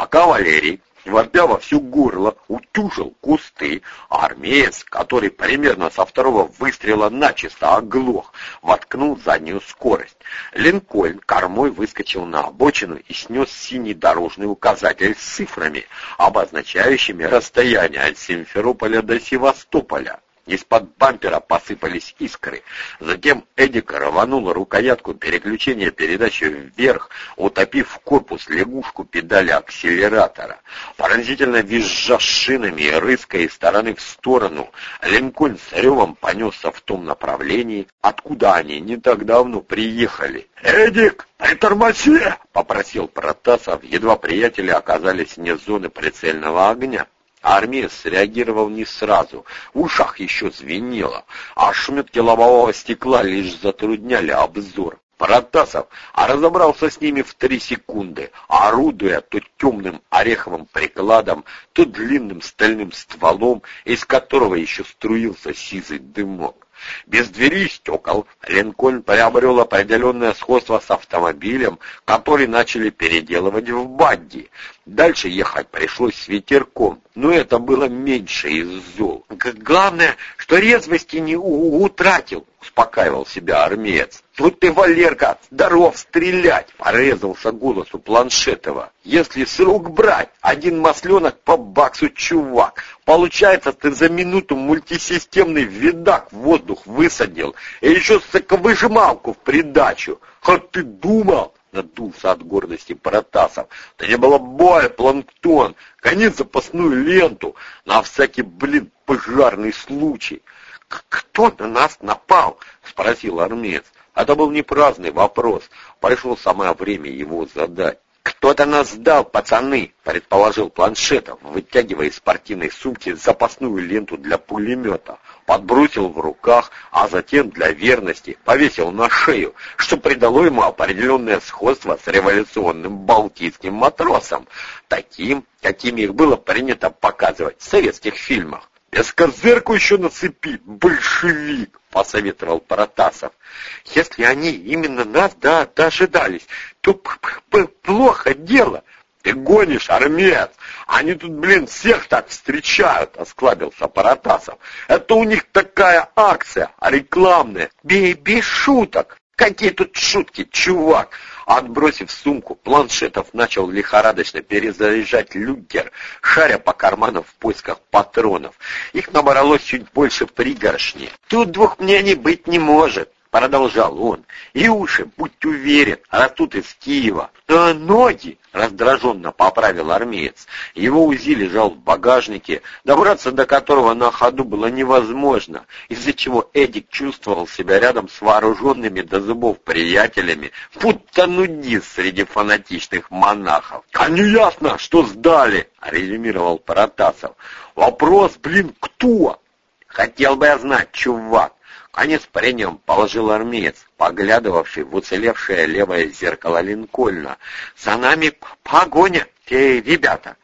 Пока Валерий вопя во всю горло, утюжил кусты, а армеец, который примерно со второго выстрела начисто оглох, воткнул заднюю скорость. Линкольн кормой выскочил на обочину и снес синий дорожный указатель с цифрами, обозначающими расстояние от Симферополя до Севастополя. Из-под бампера посыпались искры. Затем Эдик рванул рукоятку переключения передачи вверх, утопив в корпус лягушку педали акселератора. Поразительно визжа шинами и рыская из стороны в сторону, Линкольн с ревом понесся в том направлении, откуда они не так давно приехали. «Эдик, притормози!» — попросил Протасов, едва приятели оказались вне зоны прицельного огня. Армия среагировал не сразу, в ушах еще звенело, а ошметки лобового стекла лишь затрудняли обзор. Протасов а разобрался с ними в три секунды, орудуя то темным ореховым прикладом, то длинным стальным стволом, из которого еще струился сизый дымок. Без двери и стекол Линкольн приобрел определенное сходство с автомобилем, который начали переделывать в Бадди. Дальше ехать пришлось с ветерком, но это было меньше из зол. Главное, что резвости не утратил, успокаивал себя армеец. «Тут ты, Валерка, здоров стрелять!» — порезался голос у Планшетова. «Если с рук брать, один масленок по баксу, чувак. Получается, ты за минуту мультисистемный видак в воздух высадил, и еще соковыжималку в придачу. Хоть ты думал!» — надулся от гордости Протасов. «Да не было боя, планктон! Гони запасную ленту на всякий, блин, пожарный случай!» «Кто на нас напал?» — спросил армеец. Это был не праздный вопрос. Пришло самое время его задать. «Кто-то нас сдал, пацаны!» — предположил Планшетов, вытягивая из спортивной сумки запасную ленту для пулемета. Подбросил в руках, а затем для верности повесил на шею, что придало ему определенное сходство с революционным балтийским матросом, таким, каким их было принято показывать в советских фильмах. «Без козырку еще нацепи, большевик!» — посоветовал Паратасов. «Если они именно нас да, дожидались, то п -п плохо дело!» «Ты гонишь, армец! Они тут, блин, всех так встречают!» — осклабился Паратасов. «Это у них такая акция, рекламная, бей без шуток!» «Какие тут шутки, чувак!» Отбросив сумку, Планшетов начал лихорадочно перезаряжать люгер, шаря по карманам в поисках патронов. Их набралось чуть больше пригоршни. «Тут двух мнений быть не может!» — продолжал он. «И уши, будь уверен, растут из Киева. А ноги!» — раздраженно поправил армеец. Его УЗИ лежал в багажнике, добраться до которого на ходу было невозможно, из-за чего Эдик чувствовал себя рядом с вооруженными до зубов приятелями, будто нудист среди фанатичных монахов. «А не ясно, что сдали!» — резюмировал Паратасов. «Вопрос, блин, кто?» «Хотел бы я знать, чувак!» Конец при нем положил армеец, поглядывавший в уцелевшее левое зеркало Линкольна. «За нами погоня, те ребята!»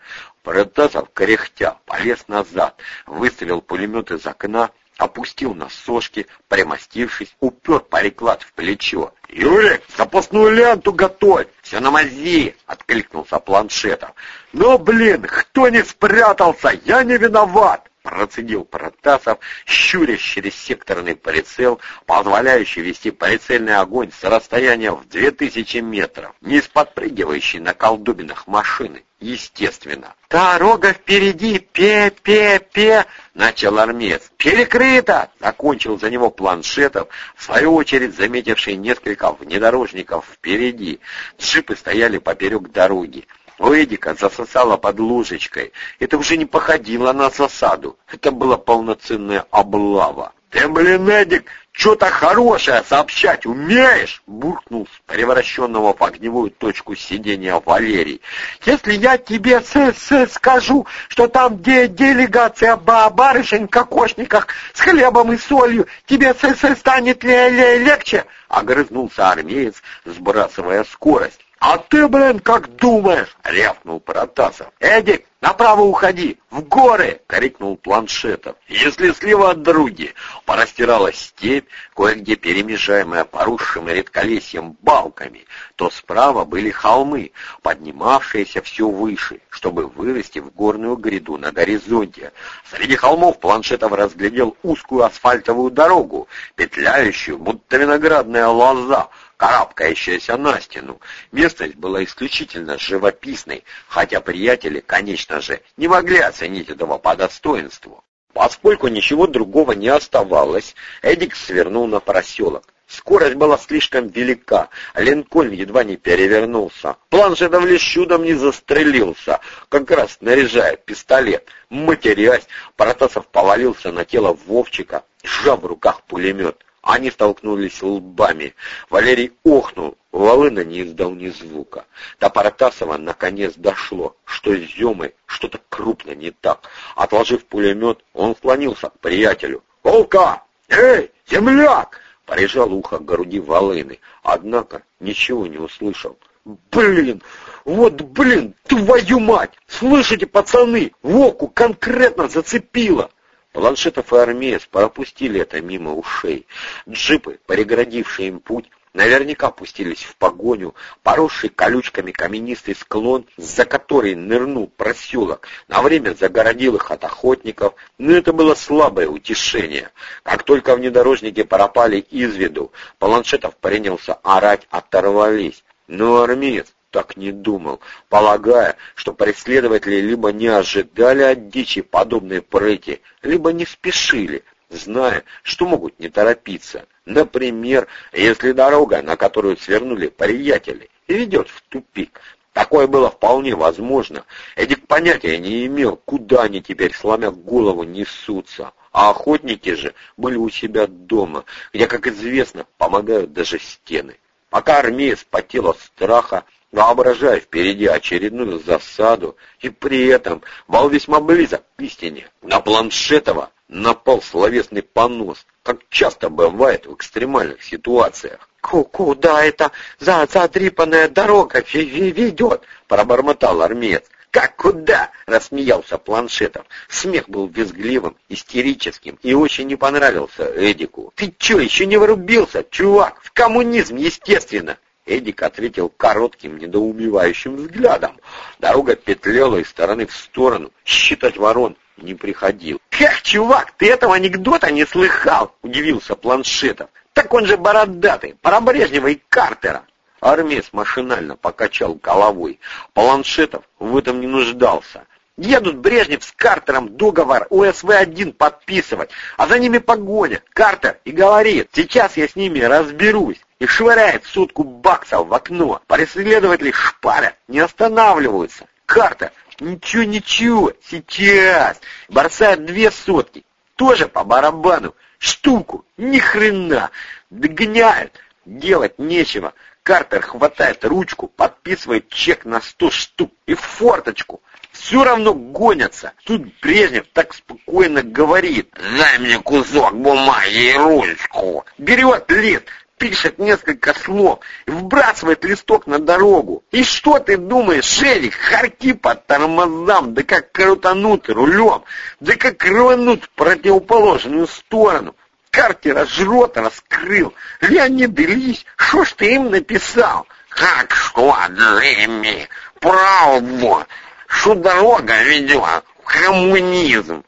Протасов, кряхтя, полез назад, выставил пулемет из окна, опустил на сошки, примостившись, упер приклад в плечо. «Юрик, запасную ленту готовь! Все на мази!» — откликнулся планшетом. «Но, блин, кто не спрятался? Я не виноват!» Процедил Протасов, щурясь через секторный прицел, позволяющий вести прицельный огонь с расстояния в 2000 метров, не с подпрыгивающей на колдобинах машины, естественно. «Дорога впереди! Пе-пе-пе!» — начал армеец. «Перекрыто!» — закончил за него планшетов, в свою очередь заметивший несколько внедорожников впереди. Джипы стояли поперек дороги. У Эдика засосало под ложечкой. Это уже не походило на засаду. Это была полноценная облава. «Ты, блин, Эдик, что-то хорошее сообщать умеешь?» — буркнул с превращенного в огневую точку сидения Валерий. «Если я тебе с -с скажу, что там, где делегация ба барышень в кокошниках с хлебом и солью, тебе с -с станет ле легче?» — огрызнулся армеец, сбрасывая скорость. «А ты, блин, как думаешь?» — рявкнул Протасов. «Эдик, направо уходи! В горы!» — крикнул Планшетов. Если слева от дороги порастиралась степь, кое-где перемежаемая поросшим редколесьем балками, то справа были холмы, поднимавшиеся все выше, чтобы вырасти в горную гряду на горизонте. Среди холмов Планшетов разглядел узкую асфальтовую дорогу, петляющую, будто виноградная лоза, карабкающаяся на стену. Местность была исключительно живописной, хотя приятели, конечно же, не могли оценить этого по достоинству. Поскольку ничего другого не оставалось, Эдик свернул на проселок. Скорость была слишком велика, Линкольн едва не перевернулся. Планшетов лишь чудом не застрелился, как раз снаряжая пистолет. Матерясь, Протасов повалился на тело Вовчика, сжав в руках пулемет. Они столкнулись лбами. Валерий охнул, Волына не издал ни звука. До Паратасова наконец дошло, что с Зёмой что-то крупно не так. Отложив пулемет, он склонился к приятелю. «Волка! Эй, земляк!» Порежал ухо к груди Волыны, однако ничего не услышал. «Блин! Вот блин! Твою мать! Слышите, пацаны, Вовку конкретно зацепило!» Планшетов и армеец пропустили это мимо ушей. Джипы, перегородившие им путь, наверняка пустились в погоню, поросший колючками каменистый склон, за который нырнул проселок, на время загородил их от охотников, но это было слабое утешение. Как только внедорожники пропали из виду, Планшетов принялся орать «оторвались». Но армеец так не думал, полагая, что преследователи либо не ожидали от дичи подобной прыти, либо не спешили, зная, что могут не торопиться. Например, если дорога, на которую свернули приятели, ведет в тупик. Такое было вполне возможно. Эдик понятия не имел, куда они теперь, сломя голову, несутся. А охотники же были у себя дома, где, как известно, помогают даже стены. Пока армеец потел от страха, воображая впереди очередную засаду, и при этом был весьма близок к истине. На Планшетова напал словесный понос, как часто бывает в экстремальных ситуациях. «Куда это за задрипанная дорога ведет?» — пробормотал армеец. «Как куда?» — рассмеялся Планшетов. Смех был визгливым, истерическим и очень не понравился Эдику. «Ты чё, еще не вырубился, чувак? В коммунизм, естественно!» Эдик ответил коротким, недоумевающим взглядом. Дорога петляла из стороны в сторону. Считать ворон не приходил. «Как, чувак, ты этого анекдота не слыхал?» — удивился Планшетов. «Так он же бородатый, про Брежнева и Картера». Армеец машинально покачал головой. Планшетов в этом не нуждался. Едут Брежнев с Картером договор ОСВ-1 подписывать, а за ними погоня. Картер и говорит, сейчас я с ними разберусь. И швыряет сотку баксов в окно. Преследователи шпарят, не останавливаются. Картер, ничего-ничего, сейчас. Бросает две сотки. Тоже по барабану. Штуку, ни хрена. Догоняют. Делать нечего. Картер хватает ручку, подписывает чек на сто штук и в форточку все равно гонятся. Тут Брежнев так спокойно говорит. «Дай мне кусок бумаги и ручку». Берет лист, пишет несколько слов и вбрасывает листок на дорогу. И что ты думаешь, Шерик, харки по тормозам, да как крутанут рулем, да как рванут в противоположную сторону. Картера жрот раскрыл. Леонид Ильич, что ж ты им написал? Как что, Джимми? Правду что дорога ведет в коммунизм.